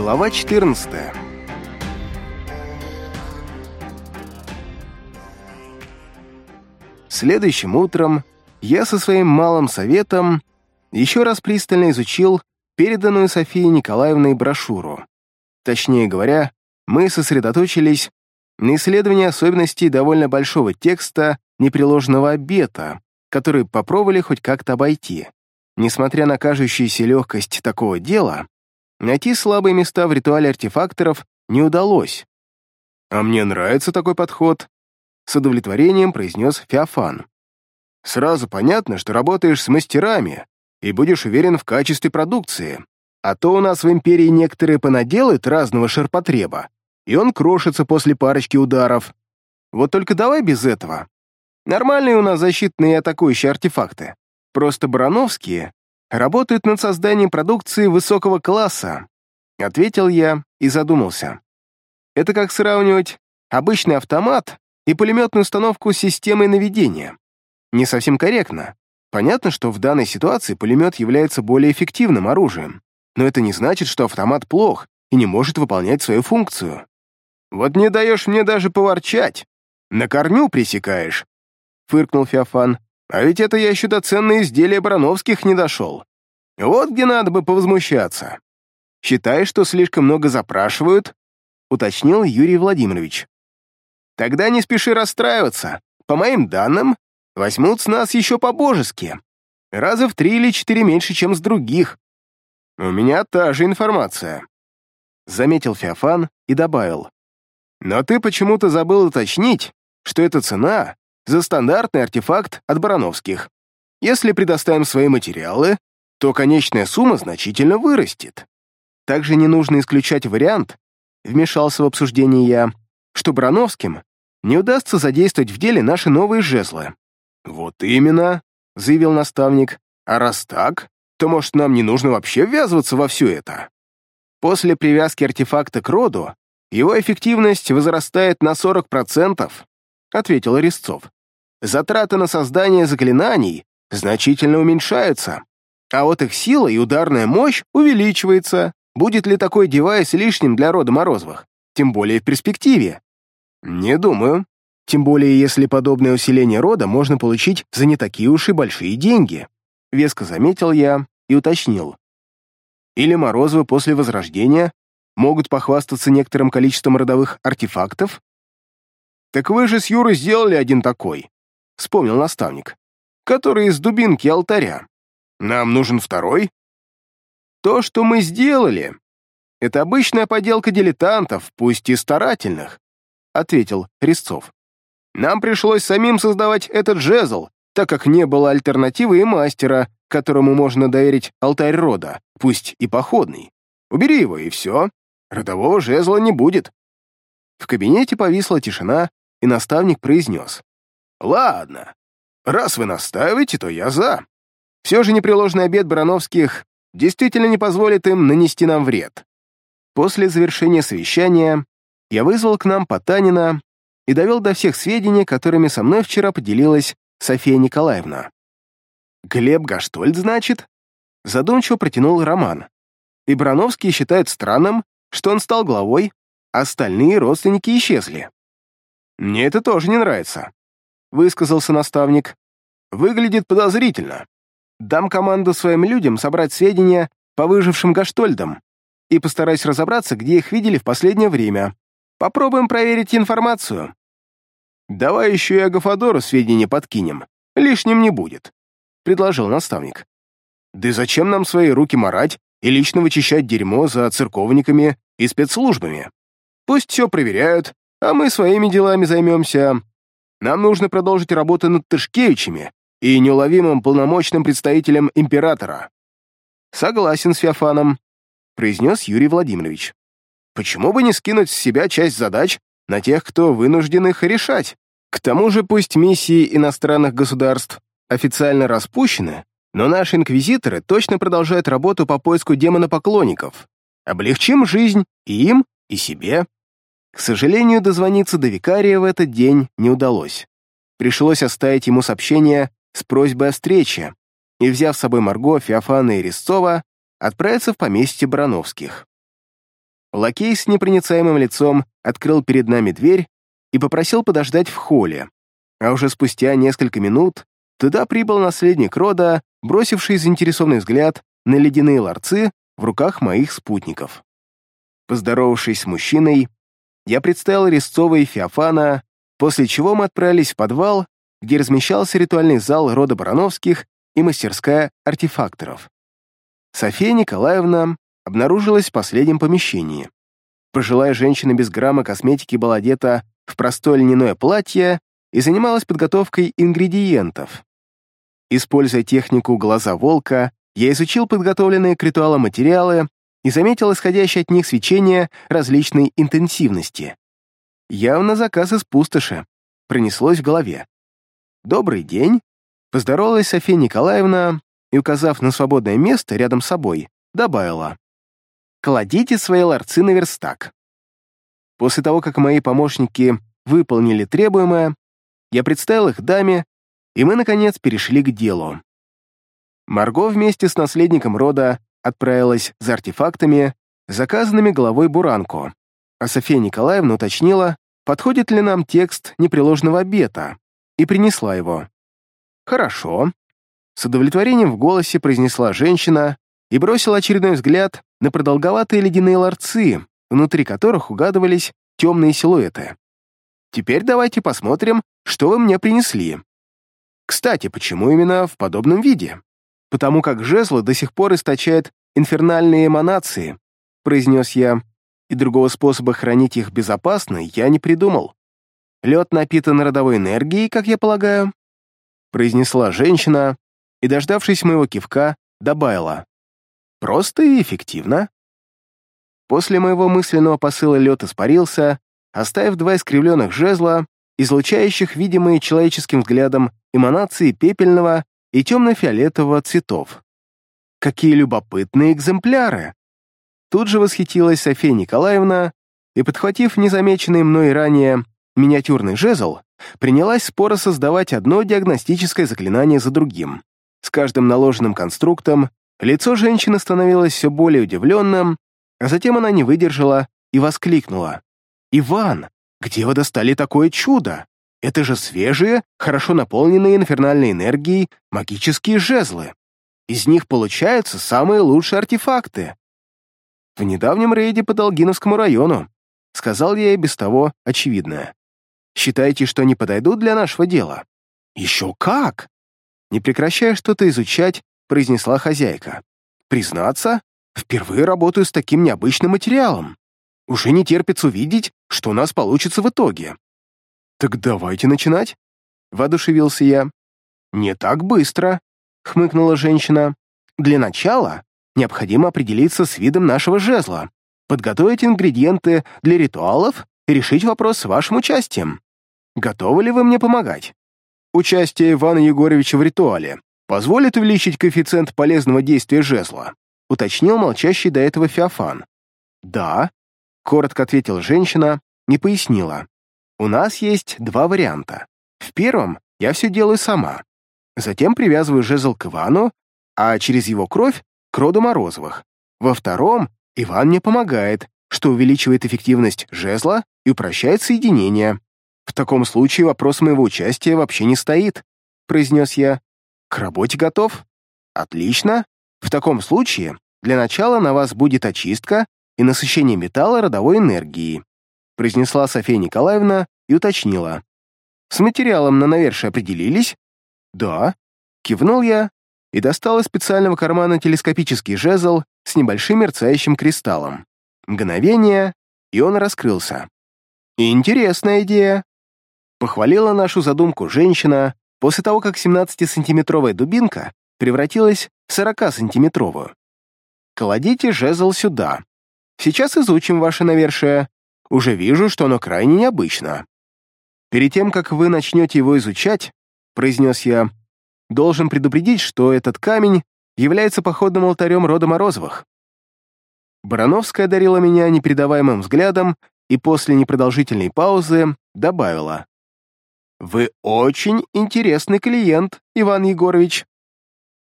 Глава 14 Следующим утром я со своим малым советом еще раз пристально изучил переданную Софией Николаевной брошюру. Точнее говоря, мы сосредоточились на исследовании особенностей довольно большого текста непреложного обета, который попробовали хоть как-то обойти. Несмотря на кажущуюся легкость такого дела, найти слабые места в ритуале артефакторов не удалось. «А мне нравится такой подход», — с удовлетворением произнес Феофан. «Сразу понятно, что работаешь с мастерами и будешь уверен в качестве продукции, а то у нас в Империи некоторые понаделают разного ширпотреба, и он крошится после парочки ударов. Вот только давай без этого. Нормальные у нас защитные и атакующие артефакты. Просто Барановские работают над созданием продукции высокого класса, ответил я и задумался. Это как сравнивать обычный автомат и пулеметную установку с системой наведения. Не совсем корректно. Понятно, что в данной ситуации пулемет является более эффективным оружием, но это не значит, что автомат плох и не может выполнять свою функцию. Вот не даешь мне даже поворчать. На корню пресекаешь, — фыркнул Феофан. А ведь это я еще до ценные изделия Барановских не дошел. Вот где надо бы повозмущаться. Считаешь, что слишком много запрашивают? Уточнил Юрий Владимирович. Тогда не спеши расстраиваться. По моим данным, возьмут с нас еще по-божески. Раза в три или четыре меньше, чем с других. У меня та же информация. Заметил Феофан и добавил. Но ты почему-то забыл уточнить, что эта цена за стандартный артефакт от Барановских. Если предоставим свои материалы, то конечная сумма значительно вырастет. Также не нужно исключать вариант, вмешался в обсуждение я, что Барановским не удастся задействовать в деле наши новые жезлы. «Вот именно», — заявил наставник, «а раз так, то, может, нам не нужно вообще ввязываться во все это?» После привязки артефакта к роду его эффективность возрастает на 40%, ответил Резцов. Затраты на создание заклинаний значительно уменьшаются, а вот их сила и ударная мощь увеличивается. Будет ли такой девайс лишним для рода Морозовых? Тем более в перспективе. Не думаю. Тем более, если подобное усиление рода можно получить за не такие уж и большие деньги. Веско заметил я и уточнил. Или Морозовы после Возрождения могут похвастаться некоторым количеством родовых артефактов? «Так вы же с Юрой сделали один такой», — вспомнил наставник, «который из дубинки алтаря. Нам нужен второй?» «То, что мы сделали, это обычная поделка дилетантов, пусть и старательных», — ответил Резцов. «Нам пришлось самим создавать этот жезл, так как не было альтернативы и мастера, которому можно доверить алтарь рода, пусть и походный. Убери его, и все. Родового жезла не будет». В кабинете повисла тишина, и наставник произнес. «Ладно, раз вы настаиваете, то я за. Все же непреложный обед Барановских действительно не позволит им нанести нам вред». После завершения совещания я вызвал к нам Потанина и довел до всех сведений, которыми со мной вчера поделилась София Николаевна. «Глеб Гаштольд, значит?» Задумчиво протянул Роман. И Барановские считают странным, что он стал главой, а остальные родственники исчезли. «Мне это тоже не нравится», — высказался наставник. «Выглядит подозрительно. Дам команду своим людям собрать сведения по выжившим Гаштольдам и постараюсь разобраться, где их видели в последнее время. Попробуем проверить информацию. Давай еще и Агафадору сведения подкинем. Лишним не будет», — предложил наставник. «Да зачем нам свои руки марать и лично вычищать дерьмо за церковниками и спецслужбами? Пусть все проверяют, а мы своими делами займемся. Нам нужно продолжить работу над Тышкевичами и неуловимым полномочным представителем императора. Согласен с Феофаном, произнес Юрий Владимирович. Почему бы не скинуть с себя часть задач на тех, кто вынужден их решать? К тому же пусть миссии иностранных государств официально распущены, но наши инквизиторы точно продолжают работу по поиску демонопоклонников. Облегчим жизнь и им, и себе. К сожалению, дозвониться до викария в этот день не удалось. Пришлось оставить ему сообщение с просьбой о встрече и, взяв с собой Марго, Феофана и Резцова, отправиться в поместье Барановских. Лакей с непроницаемым лицом открыл перед нами дверь и попросил подождать в холле. А уже спустя несколько минут туда прибыл наследник рода, бросивший заинтересованный взгляд на ледяные ларцы в руках моих спутников. Поздоровавшись с мужчиной, я представил Резцова и Феофана, после чего мы отправились в подвал, где размещался ритуальный зал рода Барановских и мастерская артефакторов. София Николаевна обнаружилась в последнем помещении. Пожилая женщина без грамма косметики была одета в простое льняное платье и занималась подготовкой ингредиентов. Используя технику «глаза волка», я изучил подготовленные к ритуалу материалы и заметил исходящее от них свечение различной интенсивности. Явно заказ из пустоши. Пронеслось в голове. «Добрый день», — поздоровалась София Николаевна и, указав на свободное место рядом с собой, добавила. «Кладите свои ларцы на верстак». После того, как мои помощники выполнили требуемое, я представил их даме, и мы, наконец, перешли к делу. Марго вместе с наследником рода отправилась за артефактами, заказанными главой Буранку, а София Николаевна уточнила, подходит ли нам текст непреложного обета, и принесла его. «Хорошо», — с удовлетворением в голосе произнесла женщина и бросила очередной взгляд на продолговатые ледяные ларцы, внутри которых угадывались темные силуэты. «Теперь давайте посмотрим, что вы мне принесли. Кстати, почему именно в подобном виде?» потому как жезлы до сих пор источают инфернальные эманации», — произнес я, и другого способа хранить их безопасно я не придумал. «Лед напитан родовой энергией, как я полагаю», — произнесла женщина, и, дождавшись моего кивка, добавила. «Просто и эффективно». После моего мысленного посыла лед испарился, оставив два искривленных жезла, излучающих видимые человеческим взглядом эманации пепельного и темно-фиолетового цветов. Какие любопытные экземпляры! Тут же восхитилась София Николаевна и, подхватив незамеченный мной ранее миниатюрный жезл, принялась споро создавать одно диагностическое заклинание за другим. С каждым наложенным конструктом лицо женщины становилось все более удивленным, а затем она не выдержала и воскликнула. «Иван, где вы достали такое чудо? Это же свежие, хорошо наполненные инфернальной энергией магические жезлы. Из них получаются самые лучшие артефакты. В недавнем рейде по Долгиновскому району, сказал я и без того очевидное. Считаете, что они подойдут для нашего дела? Еще как! Не прекращая что-то изучать, произнесла хозяйка. Признаться, впервые работаю с таким необычным материалом. Уже не терпится увидеть, что у нас получится в итоге. «Так давайте начинать», — воодушевился я. «Не так быстро», — хмыкнула женщина. «Для начала необходимо определиться с видом нашего жезла, подготовить ингредиенты для ритуалов решить вопрос с вашим участием. Готовы ли вы мне помогать? Участие Ивана Егоровича в ритуале позволит увеличить коэффициент полезного действия жезла, уточнил молчащий до этого Феофан. «Да», — коротко ответила женщина, не пояснила. У нас есть два варианта. В первом я все делаю сама. Затем привязываю жезл к Ивану, а через его кровь — к роду Морозовых. Во втором Иван мне помогает, что увеличивает эффективность жезла и упрощает соединение. В таком случае вопрос моего участия вообще не стоит, произнес я. К работе готов? Отлично. В таком случае для начала на вас будет очистка и насыщение металла родовой энергией произнесла София Николаевна и уточнила. «С материалом на навершие определились?» «Да», — кивнул я и достал из специального кармана телескопический жезл с небольшим мерцающим кристаллом. Мгновение, и он раскрылся. «Интересная идея», — похвалила нашу задумку женщина после того, как 17-сантиметровая дубинка превратилась в 40-сантиметровую. «Кладите жезл сюда. Сейчас изучим ваше навершие, уже вижу, что оно крайне необычно. Перед тем, как вы начнете его изучать, произнес я, должен предупредить, что этот камень является походным алтарем рода Морозовых. Барановская одарила меня непередаваемым взглядом и после непродолжительной паузы добавила. «Вы очень интересный клиент, Иван Егорович».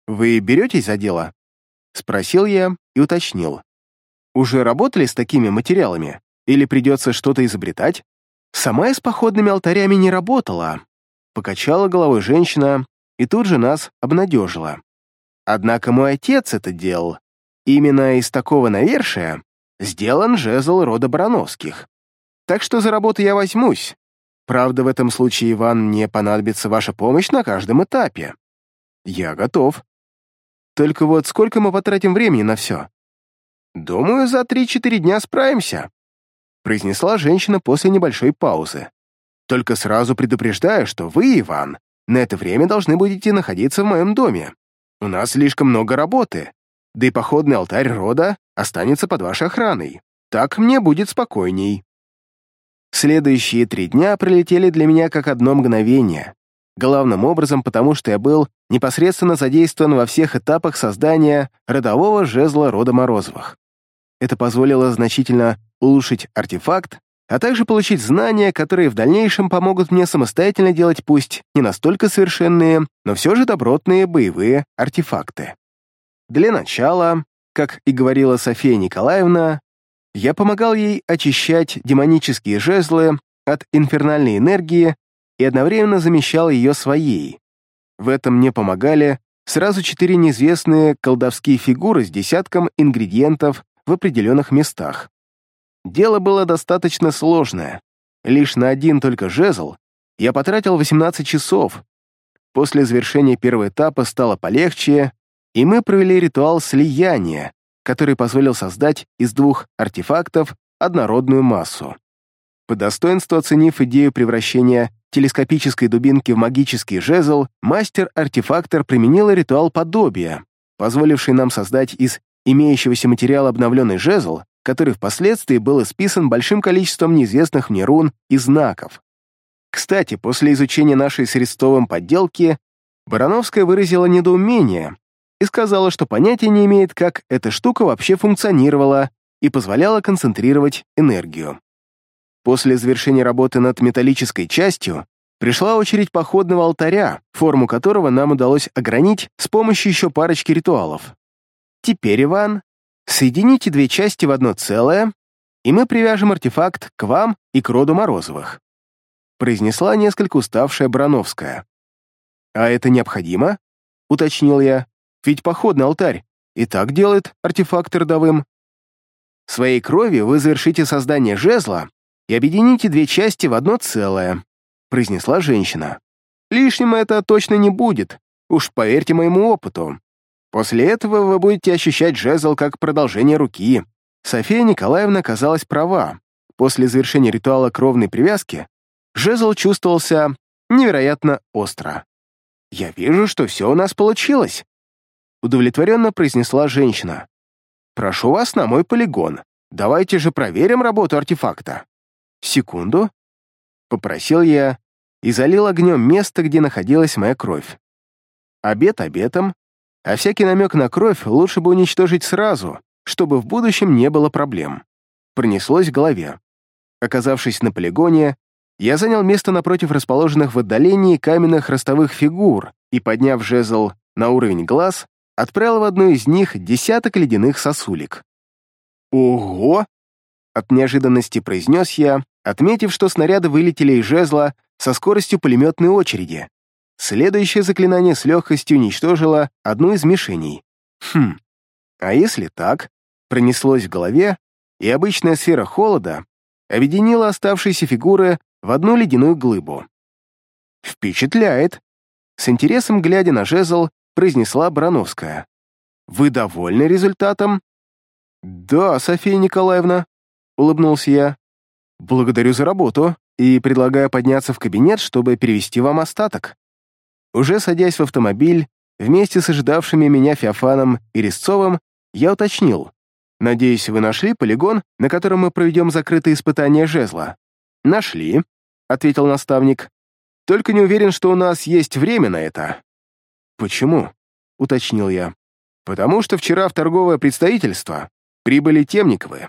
«Вы беретесь за дело?» — спросил я и уточнил. уже работали с такими материалами? Или придется что-то изобретать? Сама я с походными алтарями не работала. Покачала головой женщина и тут же нас обнадежила. Однако мой отец это делал. Именно из такого навершия сделан жезл рода Барановских. Так что за работу я возьмусь. Правда, в этом случае, Иван, мне понадобится ваша помощь на каждом этапе. Я готов. Только вот сколько мы потратим времени на все? Думаю, за 3-4 дня справимся, произнесла женщина после небольшой паузы. Только сразу предупреждаю, что вы, Иван, на это время должны будете находиться в моем доме. У нас слишком много работы, да и походный алтарь рода останется под вашей охраной. Так мне будет спокойней. Следующие три дня пролетели для меня как одно мгновение. Главным образом потому, что я был непосредственно задействован во всех этапах создания родового жезла рода Морозовых. Это позволило значительно улучшить артефакт, а также получить знания, которые в дальнейшем помогут мне самостоятельно делать пусть не настолько совершенные, но все же добротные боевые артефакты. Для начала, как и говорила София Николаевна, я помогал ей очищать демонические жезлы от инфернальной энергии и одновременно замещал ее своей. В этом мне помогали сразу четыре неизвестные колдовские фигуры с десятком ингредиентов в определенных местах. Дело было достаточно сложное. Лишь на один только жезл я потратил 18 часов. После завершения первого этапа стало полегче, и мы провели ритуал слияния, который позволил создать из двух артефактов однородную массу. По достоинству оценив идею превращения телескопической дубинки в магический жезл, мастер-артефактор применил ритуал подобия, позволивший нам создать из имеющегося материала обновленный жезл, который впоследствии был исписан большим количеством неизвестных мне рун и знаков. Кстати, после изучения нашей с Рестовым подделки, Барановская выразила недоумение и сказала, что понятия не имеет, как эта штука вообще функционировала и позволяла концентрировать энергию. После завершения работы над металлической частью пришла очередь походного алтаря, форму которого нам удалось огранить с помощью еще парочки ритуалов. Теперь, Иван, соедините две части в одно целое, и мы привяжем артефакт к вам и к роду Морозовых», произнесла несколько уставшая Брановская. «А это необходимо?» — уточнил я. «Ведь походный алтарь и так делает артефакт родовым. Своей кровью вы завершите создание жезла и объедините две части в одно целое», произнесла женщина. «Лишним это точно не будет, уж поверьте моему опыту. После этого вы будете ощущать жезл как продолжение руки. София Николаевна казалась права. После завершения ритуала кровной привязки жезл чувствовался невероятно остро. «Я вижу, что все у нас получилось», — удовлетворенно произнесла женщина. «Прошу вас на мой полигон. Давайте же проверим работу артефакта». «Секунду», — попросил я и залил огнем место, где находилась моя кровь. Обед обетом, а всякий намек на кровь лучше бы уничтожить сразу, чтобы в будущем не было проблем. Пронеслось в голове. Оказавшись на полигоне, я занял место напротив расположенных в отдалении каменных ростовых фигур и, подняв жезл на уровень глаз, отправил в одну из них десяток ледяных сосулек. «Ого!» — от неожиданности произнес я, отметив, что снаряды вылетели из жезла со скоростью пулеметной очереди. Следующее заклинание с легкостью уничтожило одну из мишеней. Хм, а если так? Пронеслось в голове, и обычная сфера холода объединила оставшиеся фигуры в одну ледяную глыбу. «Впечатляет!» С интересом, глядя на жезл, произнесла Брановская. «Вы довольны результатом?» «Да, София Николаевна», — улыбнулся я. «Благодарю за работу и предлагаю подняться в кабинет, чтобы перевести вам остаток». Уже садясь в автомобиль, вместе с ожидавшими меня Феофаном и Резцовым, я уточнил. «Надеюсь, вы нашли полигон, на котором мы проведем закрытые испытания жезла?» «Нашли», — ответил наставник. «Только не уверен, что у нас есть время на это». «Почему?» — уточнил я. «Потому что вчера в торговое представительство прибыли Темниковы.